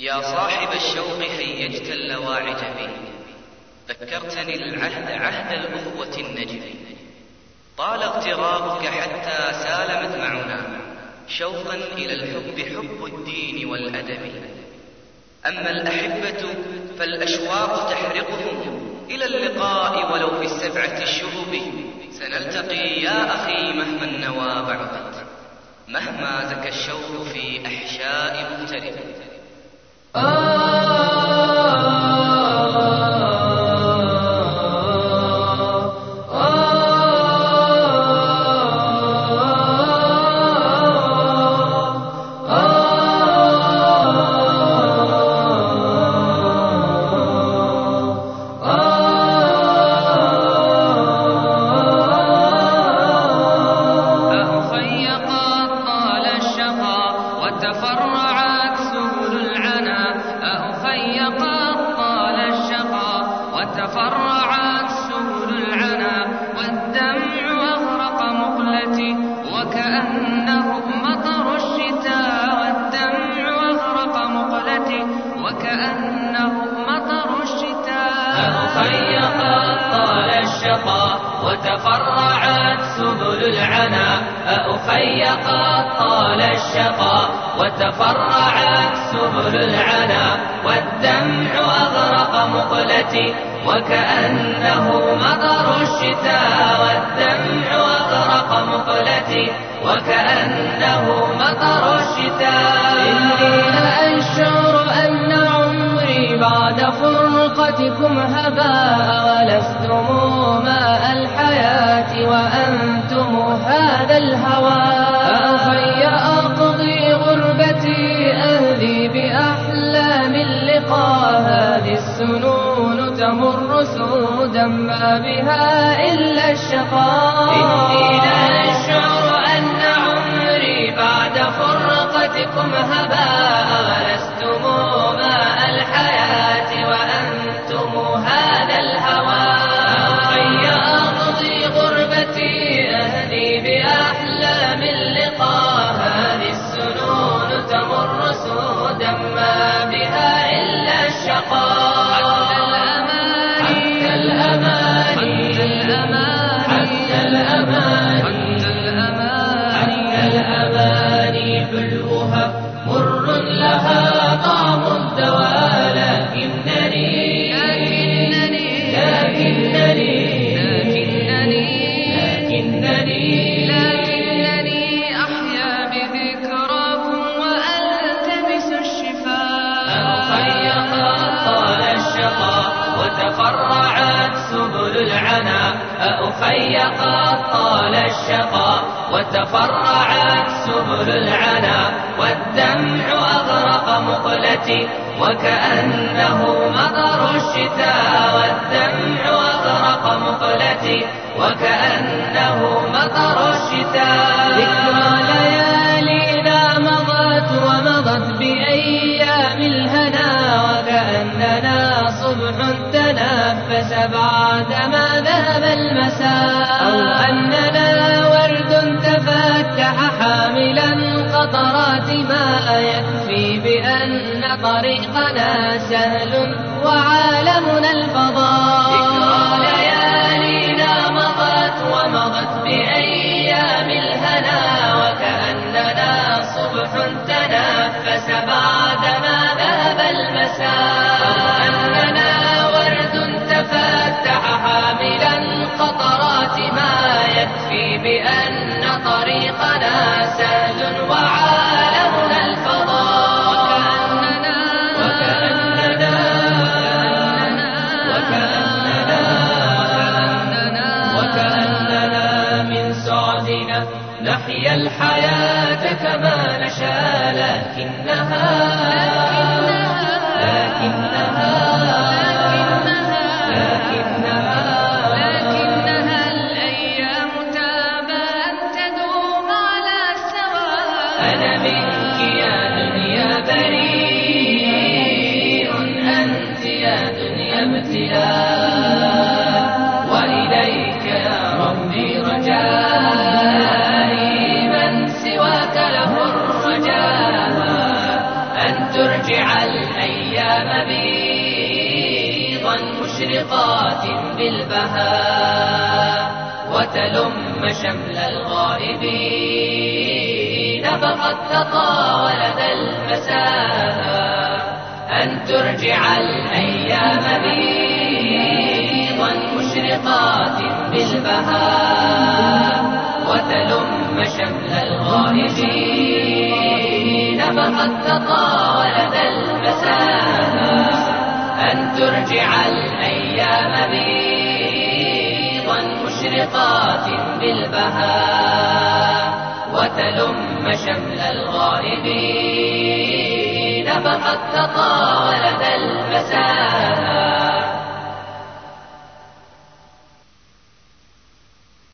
يا صاحب الشوق هيجت اللواعج بي. ذكرتني العهد عهد الأخوة النجم. طال اغترابك حتى سال مدمعنا شوقا إلى الحب حب الدين والأدب. أما الأحبة فالأشواق تحرقهم. إلى اللقاء ولو في السبعة الشهب. سنلتقي يا أخي مهما النوى بعدت. مهما زكى الشوق في أحشاء مغترب. أخي وكأنه مطر الشتاء. أخي طال الشقى وتفرعت سبل العنا أخي طال الشقى وتفرعت سبل العنا والدمع أغرق مقلتي. وكأنه مطر الشتاء. والدمع أغرق مقلتي. وكأنه مطر الشتاء. فرقتكم هباء ولستم ماء الحياة وأنتم هذا الهوى. أخي أقضي غربتي أهدي بأحلام اللقاء. هذه السنون تمر سودا ما بها إلا الشقاء. إني لأشعر أن عمري بعد فرقتكم هباء. أهدي بأحلام اللقاء. هذه السنون تمر سودا ما بها إلا الشقاء. العنا أخي قد طال الشقى وتفرعت سبل العنا والدمع أغرق مقلتي وكأنه مطر الشتاء والدمع أغرق مقلتي وكأنه مطر الشتاء. ذكرى ليالينا مضت ومضت بأيام الهنا وكأننا صبح تنفس بعدما ذهب المساء. أو أننا ورد تفتح حاملا قطرات ما يكفي بأن طريقنا سهل وعالمنا الفضاء. ذكرى ليالينا مضت ومضت بأيام الهنا وكأننا صبح تنفس بعدما ذهب المساء. حاملا قطرات ما يكفي بأن طريقنا سهل وعالمنا الفضاء. وكأننا وكأننا وكأننا وكأننا من سعدنا نحيا الحياة كما نشاء لكنها لكنها أنت يا دنيا ابتلاء وإليك يا ربي رجائي من سواك له الرجاء. أن ترجع الأيام بيضا مشرقات بالبهاء. وتلم شمل الغائبين. فقد تطاول ذا المساء. أن ترجع الأيام بيضا مشرقات بالبهاء وتلم شمل الغائبين فقد تطاول ذا المساء. أن ترجع الأيام بيضا مشرقات بالبهاء وتلم شمل الغائبين فقد تطاول المساء.